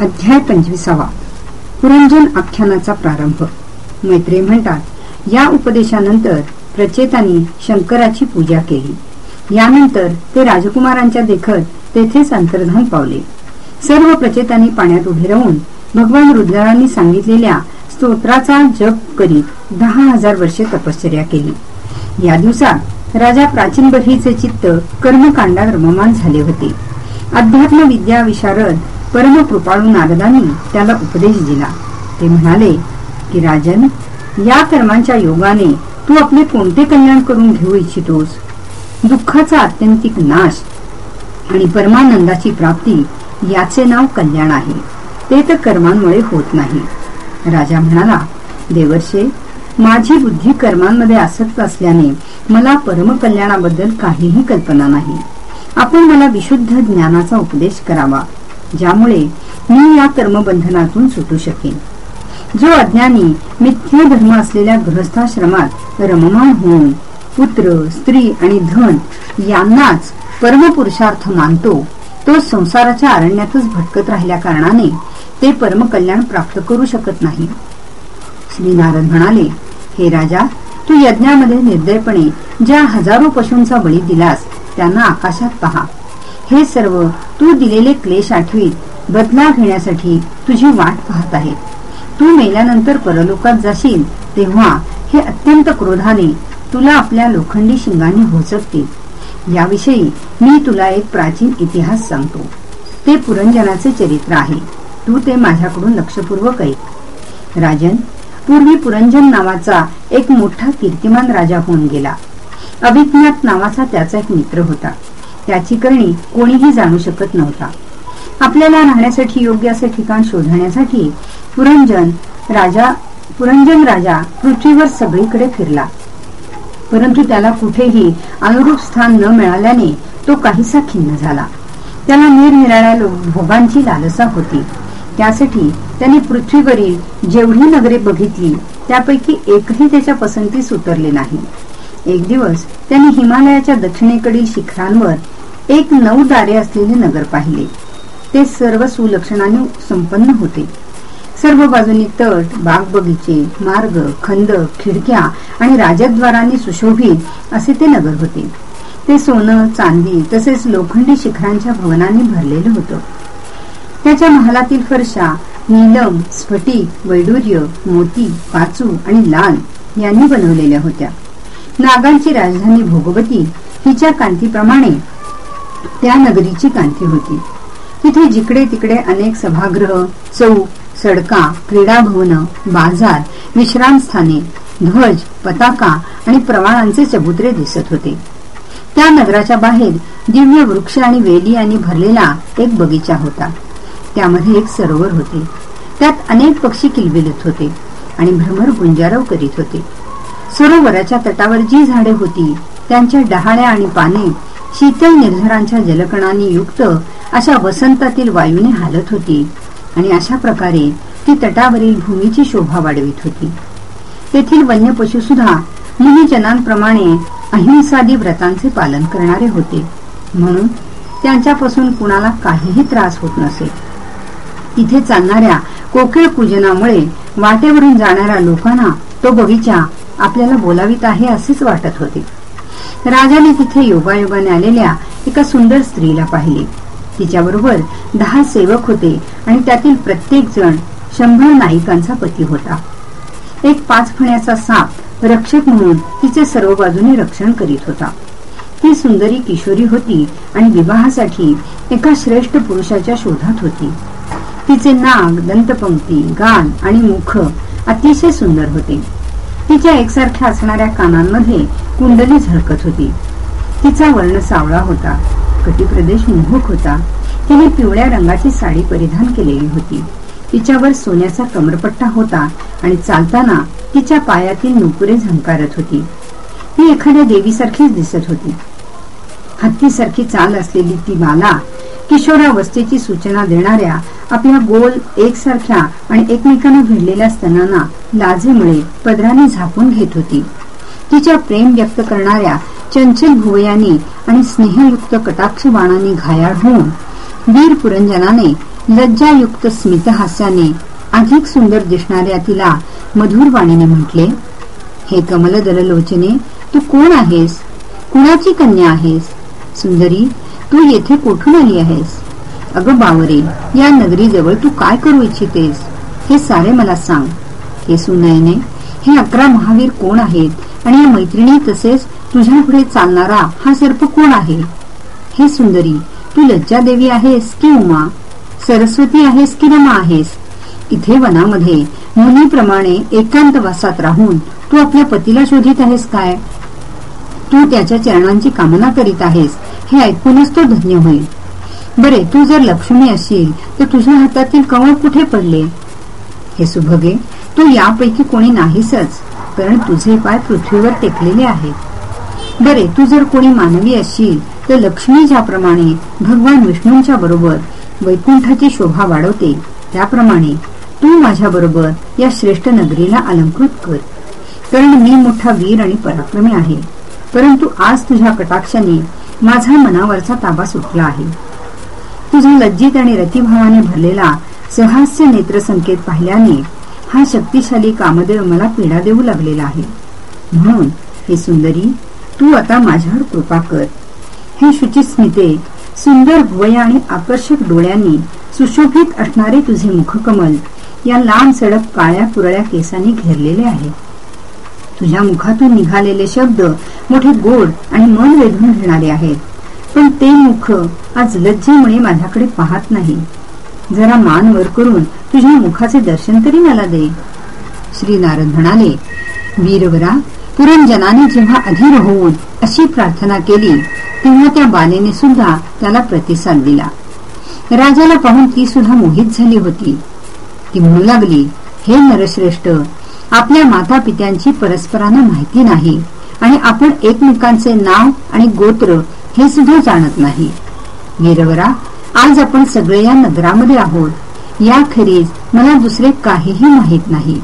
अध्याय पंचवीसावा. पुरंजन आख्यानाचा प्रारंभ. मैत्रे म्हणतात या उपदेशानंतर प्रचेतानी शंकराची पूजा केली. यानंतर ते राजकुमारांच्या देखत तेथेच अंतर्धान पावले. सर्व प्रचेतांनी पाण्यात उभे राहून भगवान रुद्रांनी सांगितलेल्या स्तोत्राचा जप करीत दहा हजार वर्षे तपश्चर्या केली. या दिवसात राजा प्राचीन बहीचे चित्त कर्मकांडात रममान झाले होते. अध्यात्म विद्या विशारद परमकृपाळू नारदांनी त्याला उपदेश दिला. ते म्हणाले की राजन या कर्मांच्या योगाने तू आपले कोणते कल्याण करून घेऊ इच्छितोस? दुःखाचा आत्यंतिक नाश आणि परमानंदाची प्राप्ती याचे नाव कल्याण आहे. ते तर कर्मांमुळे होत नाही. राजा म्हणाला देवर्षे माझी बुद्धी कर्मांमध्ये आसक्त असल्याने मला परमकल्याणाबद्दल काहीही कल्पना नाही. आपण मला विशुद्ध ज्ञानाचा उपदेश करावा. ज्यामुळे मी या कर्मबंधनातून सुटू शकेन. जो अज्ञानी मिथ्या धर्म असलेल्या गृहस्थाश्रमात रममान होऊन पुत्र स्त्री आणि धन यांनाच परमपुरुषार्थ मानतो तो संसाराच्या अरण्यातच भटकत राहिल्या कारणाने ते परमकल्याण प्राप्त करू शकत नाही. श्री नारद म्हणाले हे राजा तू यज्ञामध्ये निर्दयपणे ज्या हजारो पशूंचा बळी दिलास त्यांना आकाशात पहा. हे सर्व तू दिलेले क्लेश आठवीत बदला घेण्यासाठी तुझी वाट पाहत आहे. तू मेल्यानंतर परलोकात जाशील तेव्हा हे अत्यंत क्रोधाने तुला आपल्या लोखंडी शिंगाने भोचकतील याविषयी मी तुला एक प्राचीन इतिहास सांगतो. ते पुरंजनाचे चरित्र आहे. तू ते माझ्याकडून लक्षपूर्वक ऐक. राजन पूर्वी पुरंजन नावाचा एक मोठा कीर्तिमान राजा होऊन गेला. अभिज्ञात नावाचा त्याचा एक मित्र होता. त्याची करणी कोणीही जाणू शकत नव्हता. आपल्याला राहण्यासाठी योग्य असे ठिकाण शोधण्यासाठी पुरंजन राजा पुरंजन राजा पृथ्वीवर सगळीकडे फिरला. परंतु त्याला कुठेही अनुरूप स्थान न मिळाल्याने तो काहीसा खिन्न झाला. त्याला निरनिराळ्या भोगांची लालसा होती. त्यासाठी त्याने पृथ्वीवरील जेवढी नगरे बघितली त्यापैकी एकही त्याच्या पसंतीस उतरले नाही. एक दिवस त्यांनी हिमालयाच्या दक्षिणेकडील शिखरांवर एक नऊ दारे असलेले नगर पाहिले. ते सर्व सुलक्षणाने संपन्न होते. सर्व बाजूनी तट बाग बगीचे मार्ग खंद खिडक्या आणि राजद्वारांनी सुशोभित असे ते नगर होते. ते सोनं चांदी तसेच लोखंडी शिखरांच्या भवनांनी भरलेलं होतं. त्याच्या महालातील फरशा नीलम स्फटिक वैडूर्य मोती पाचू आणि लाल यांनी बनवलेल्या होत्या. नागांची राजधानी भोगवती हिच्या कांतीप्रमाणे त्या नगरीची कांती होती. तिथे जिकडे तिकडे अनेक सभागृह चौक सडका क्रीडा भवन बाजार विश्रामस्थाने ध्वज पताका आणि प्रवाळांचे चबुतरे दिसत होते. त्या नगराच्या बाहेर दिव्य वृक्ष आणि वेली यांनी भरलेला एक बगीचा होता. त्यामध्ये एक सरोवर होते. त्यात अनेक पक्षी किलबिलत होते आणि भ्रमर गुंजारव करीत होते. सरोवराच्या तटावर जी झाडे होती त्यांच्या डहाळ्या आणि पाने शीतल निर्झरांच्या जलकणांनी युक्त अशा वसंतातील वायूने हालत होती आणि अशा प्रकारे ती तटावरील भूमीची शोभा वाढवित होती. तेथील वन्य पशु सुद्धा मुनिजनांप्रमाणे अहिंसादी व्रतांचे पालन करणारे होते. म्हणून त्यांच्यापासून कुणाला काहीही त्रास होत नसे. तिथे चालणाऱ्या कोकिळ पूजनामुळे वाटेवरून जाणाऱ्या लोकांना तो बगीचा आपल्याला बोलावीत आहे असेच वाटत होते. राजाने तिथे योगायोगाने आलेल्या एका सुंदर स्त्रीला पाहिले. तिच्याबरोबर दहा सेवक होते आणि त्यातील प्रत्येक जण शंभर नायिकांचा पती होता. एक पाच फण्याचा साप रक्षक म्हणून तिचे सर्व बाजूने रक्षण करीत होता. ती सुंदरी किशोरी होती आणि विवाहासाठी एका श्रेष्ठ पुरुषाच्या शोधात होती. तिचे नाग दंतपंक्ती गान आणि मुख अतिशय सुंदर होते. तिच्या एकसारख्या असणाऱ्या कानांमध्ये कुंडली झळकत होती. तिचा वर्ण सावळा होता. कटीप्रदेश मोहक होता. तिने पिवळ्या रंगाची साडी परिधान केलेली होती. तिच्यावर सोन्याचा कमरपट्टा होता आणि चालताना तिच्या पायातील नुपुरे झंकारत होती. ती एखाद्या देवीसारखीच दिसत होती. हत्तीसारखी चाल असलेली ती माला किशोरावस्थेची सूचना देणाऱ्या आपल्या गोल एकसारख्या आणि एकमेकांना भिडलेल्या स्तनांना लाजेमुळे पदराने झाकून घेत होती. तिच्या प्रेम व्यक्त करणाऱ्या चंचल भुवयानी आणि स्नेहयुक्त कटाक्ष बाणाने घायाळ होऊन वीर पुरंजनाने लज्जायुक्त स्मितहास्याने अधिक सुंदर दिसणाऱ्या तिला मधुर वाणीने म्हटले हे कमलदल लोचने तू कोण आहेस? कुणाची कन्या आहेस? सुंदरी तू येथे कुठून आली आहेस? अगं बावरे या नगरीजवळ तू काय करू इच्छितेस? हे सारे मला सांग. हे सुनयने हे अकरा महावीर कोण आहेत? आणि या मैत्रिणी तसेच तुझ्या पुढे चालणारा हा सर्प कोण आहे? हे सुंदरी तू लज्जा देवी आहेस की उमा? सरस्वती आहेस की रमा आहेस? इथे वनामध्ये मुनीप्रमाणे एकांतवासात राहून तू आपल्या पतीला शोधित आहेस काय? तू त्याच्या चरणांची कामना करीत आहेस. हे ऐकूनच तो धन्य होईल. बरे तू जर लक्ष्मी असशील तर तुझ्या हातातील कमळ कुठे पडले? हे सुभगे तू यापैकी कोणी नाहीसच कारण तुझे पाय पृथ्वीवर टेकलेले आहेत. बरे तू जर कोणी मानवी असशील तर लक्ष्मी ज्याप्रमाणे भगवान विष्णूंच्या बरोबर वैकुंठाची शोभा वाढवते त्याप्रमाणे तू माझ्या बरोबर या श्रेष्ठ नगरीला अलंकृत कर. कारण मी मोठा वीर आणि पराक्रमी आहे. परंतु आज तुझ्या कटाक्षाने माझा मनावरचा ताबा सुटला आहे. तुझा लज्जित आणि रतिभावाने भरलेला सहास्य नेत्र संकेत पाहिल्याने हा शक्तिशाली कामदेव मला पीडा देऊ लागलेला आहे. म्हणून हे सुंदरी तू आता माझ्यावर कृपा कर. हे शुचिस्मिते सुंदर भुवया आणि आकर्षक डोळ्यांनी सुशोभित असणारे तुझे मुखकमल या लांब सडक काळ्या पुरळ्या केसांनी घेरलेले आहे. तुझ्या मुखातून निघालेले शब्द मोठे गोड आणि मन वेधून घेणारे आहेत. पण ते मुख आज लज्जेमुळे माझ्याकडे पाहत नाही. जरा मान वर करून तुझ्या मुखाचे दर्शन तरी मला दे. श्री नारद म्हणाले वीरवरा पुरंजनाने जेव्हा अधीर होऊन अशी प्रार्थना केली तेव्हा त्या बालेने सुद्धा त्याला प्रतिसाद दिला. राजाला पाहून ती सुद्धा मोहित झाली होती. ती म्हणू लागली हे नरश्रेष्ठ आपल्या माता पित्यांची परस्परांना माहिती नाही आणि आपण एकमेकांचे नाव आणि गोत्र हे सुद्धा जाणत नाही. वीरवरा आज आपण सगळे या नगरामध्ये आहोत. याखेरीज मला दुसरे काहीही माहीत नाही.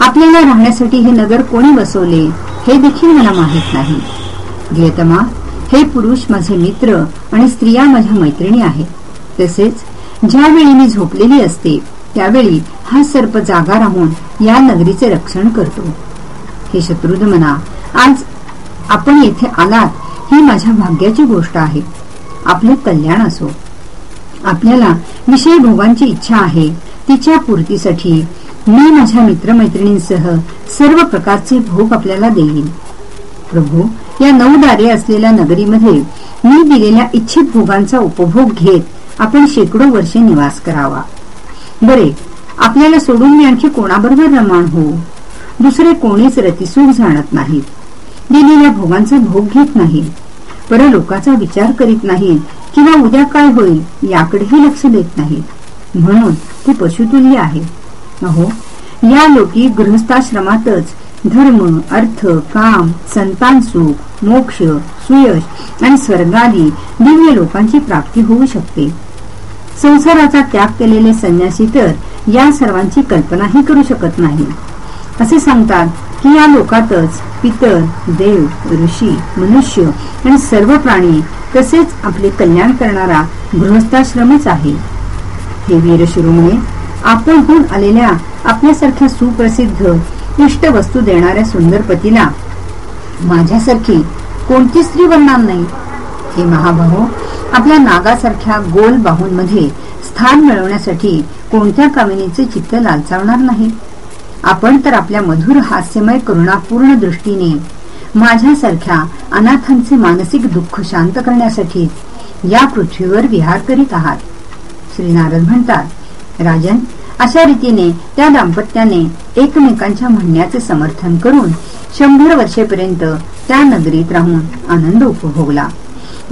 आपल्याला राहण्यासाठी हे नगर कोणी बसवले हे देखील मला माहीत नाही. गियतमा हे पुरुष माझे मित्र आणि स्त्रिया माझ्या मैत्रिणी आहेत. तसेच ज्यावेळी मी झोपलेली असते त्यावेळी हा सर्प जागा राहून या नगरीचे रक्षण करतो. हे शत्रुधमना आज आपण येथे आलात ही माझ्या भाग्याची गोष्ट आहे. आपले कल्याण असो. आपल्याला विषय भोगांची इच्छा आहे. तिच्या पूर्तीसाठी मी माझ्या मित्रमैत्रिणींसह सर्व प्रकारचे भोग आपल्याला देईन. प्रभू या नऊ दारे असलेल्या नगरीमध्ये मी दिलेल्या इच्छित भोगांचा उपभोग घेत आपण शेकडो वर्षे निवास करावा. बरे आपल्याला सोडून मी आणखी कोणाबरोबर रमाण हो दुसरे कोणीच रतिसूख जाणत नाहीत दिलेल्या भोगांचा भोग घेत नाही. परलोकाचा विचार करीत नाहीत किंवा उद्या काय होईल याकडेही लक्ष देत नाहीत म्हणून ते पशुतुल्य आहे. अहो या लोकी गृहस्थाश्रमातच धर्म अर्थ काम संतान सुख मोक्ष सुयश आणि स्वर्गादी दिव्य लोकांची प्राप्ती होऊ शकते. संसाराचा त्याग केलेले संन्यासी तर या सर्वांची कल्पनाही करू शकत नाही. असे सांगतात की या लोकातच पितर देव ऋषी मनुष्य आणि सर्व प्राणी तसेच आपले कल्याण करणारा गृहस्थाश्रमच आहे. हे वीर शिरोमणे आपण होऊन आलेल्या आपल्यासारख्या सुप्रसिद्ध इष्ट वस्तू देणाऱ्या सुंदर पतीला माझ्यासारखी कोणती स्त्री बनणार नाही? हे महाभाऊ आपल्या नागासारख्या गोल बाहूंमध्ये स्थान मिळवण्यासाठी कोणत्या कामिनीचे चित्त लालचावणार नाही? आपण तर आपल्या मधुर हास्यमय करुणापूर्ण दृष्टीने माझ्यासारख्या अनाथांचे मानसिक दुःख शांत करण्यासाठी या पृथ्वीवर विहार करीत आहात. श्री नारद म्हणतात राजन अशा रीतीने त्या दाम्पत्याने एकमेकांच्या म्हणण्याचे समर्थन करून शंभर वर्षेपर्यंत त्या नगरीत राहून आनंद उपभोगला.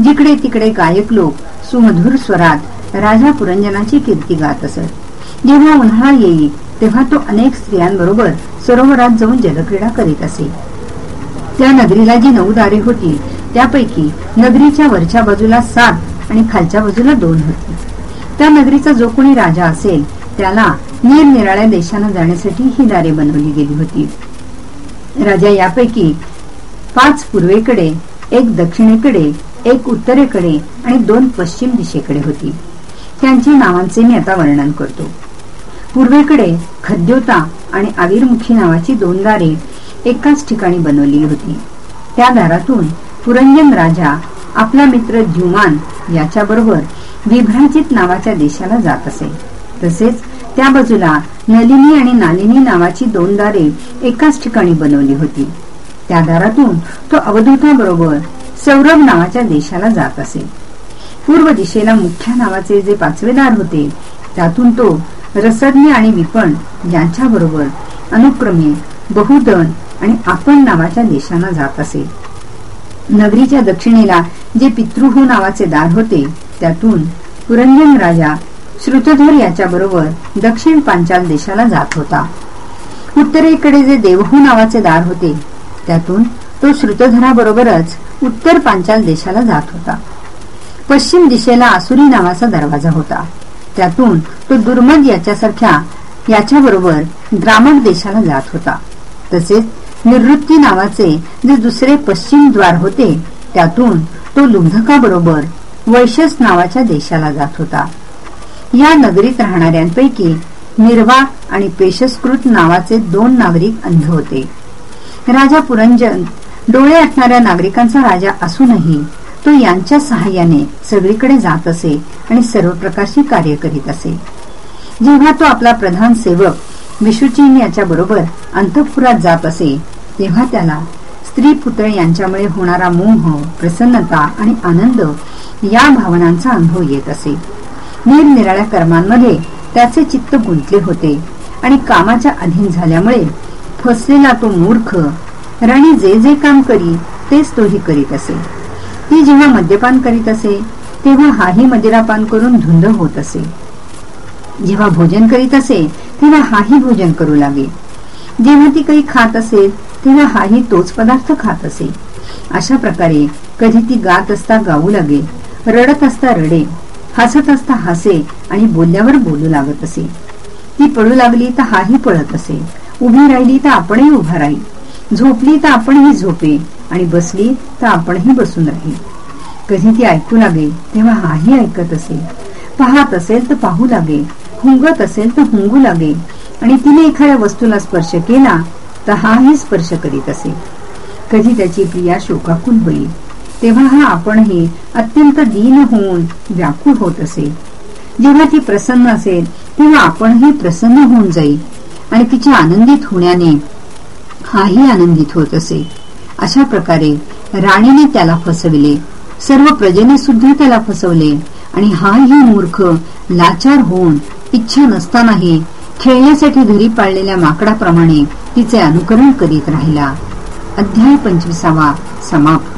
जिकडे तिकडे गायक लोक सुमधुर स्वरात राजा पुरंजनाची कीर्ती गात असत. जेव्हा उन्हाळा येईल तेव्हा तो अनेक स्त्रियांबरोबर सरोवरात जाऊन जलक्रीडा करीत असे. त्या नगरीला जी नऊ दारे होती त्यापैकी नगरीच्या वरच्या बाजूला सात आणि खालच्या बाजूला दोन होती. त्या नगरीचा जो कोणी राजा असेल त्याला निरनिराळ्या देशांना जाण्यासाठी ही दारे बनवली गेली होती. राजा यापैकी पाच पूर्वेकडे एक दक्षिणेकडे एक उत्तरेकडे आणि दोन पश्चिम दिशेकडे होती. त्यांच्या नावांचे मी आता वर्णन करतो. पूर्वेकडे खद्योता आणि आविर्मुखी नावाची दोन दारे एकाच ठिकाणी बनवली होती. त्या दारातून पुरंजन राजा आपला मित्र ज्युमान याच्याबरोबर विभ्राजित नावाच्या देशाला जात असे. तसेच त्या बाजूला नलिनी आणि नालिनी नावाची दोन दारे एकाच ठिकाणी बनवली होती. त्या दारातून तो अवधूताबरोबर सौरभ नावाच्या देशाला जात असे. पूर्व दिशेला मुख्या नावाचे जे पाचवेदार होते त्यातून तो रसज्ञ आणि विपण यांच्याबरोबर अनुक्रमे बहुदन आणि आपण नावाच्या देशांना जात असे. नगरीच्या दक्षिणेला जे पितृहू नावाचे दार होते त्यातून पुरंजन राजा श्रुतधर याच्या बरोबर दक्षिण पांचाल देशाला जात होता. उत्तरेकडे जे देवहू नावाचे दार होते त्यातून तो श्रुतधराबरोबरच उत्तर पांचाल देशाला जात होता. पश्चिम दिशेला आसुरी नावाचा दरवाजा होता. त्यातून तो दुर्मद याच्यासारख्या याच्याबरोबर ग्रामक देशाला जात होता. तसेच निवृत्ती नावाचे जे दुसरे पश्चिम द्वार होते त्यातून तो लुब्धकाबरोबर वैशस नावाच्या देशाला जात होता. या नगरीत राहणाऱ्यांपैकी निर्वा आणि पेशस्कृत नावाचे दोन नागरिक अंध होते. राजा पुरंजन डोळे असणाऱ्या नागरिकांचा राजा असूनही तो यांच्या सहाय्याने सगळीकडे जात असे आणि सर्व प्रकारची कार्य करीत असे. जेव्हा तो आपला प्रधान सेवक विशुचीन याच्या बरोबर अंतपुरात जात असे तेव्हा त्याला स्त्री पुत्र यांच्यामुळे होणारा मोह प्रसन्नता आणि आनंद या भावनांचा अनुभव येत असे. निरनिराळ्या कर्मांमध्ये त्याचे चित्त गुंतले होते आणि कामाच्या अधीन झाल्यामुळे फसलेला तो मूर्ख राणी जे जे काम करी तेच तोही करीत असे. ती जेव्हा मद्यपान करीत असे तेव्हा हाही मदिरापान करून धुंद होत असे. जेव्हा भोजन करीत असे तेव्हा हाही भोजन करू लागे. जेव्हा ती काही खात असेल तेव्हा हाही तोच पदार्थ खात असे. अशा प्रकारे कधी ती गात असता गाऊ लागे रडत असता रडे हसत असता हसे आणि बोलल्यावर बोलू लागत असे. ती पळू लागली तर हाही पळत असे. उभी राहिली तर आपणही उभा राहील झोपली तर आपणही झोपे आणि बसली तर आपणही बसून राही. कधी ती ऐकू लागे तेव्हा हाही ऐकत असे. पाहत असेल तर पाहू लागे हुंगत असेल तर हुंगू लागे. आणि तिने एखाद्या वस्तूला स्पर्श केला तर हाही स्पर्श करीत असे. कधी त्याची प्रिया शोकाकुल होईल तेव्हा हा आपणही अत्यंत दीन होऊन व्याकुळ होत असे. जेव्हा ती प्रसन्न असेल तेव्हा आपणही प्रसन्न होऊन जाईल आणि तिच्या आनंदित होण्याने हाही आनंदित होत असे. अशा प्रकारे राणीने त्याला फसविले. सर्व प्रजेने सुद्धा त्याला फसवले. आणि हाही मूर्ख लाचार होऊन इच्छा नसतानाही खेळण्यासाठी घरी पाळलेल्या माकडाप्रमाणे तिचे अनुकरण करीत राहिला. अध्याय पंचवीसावा समाप्त.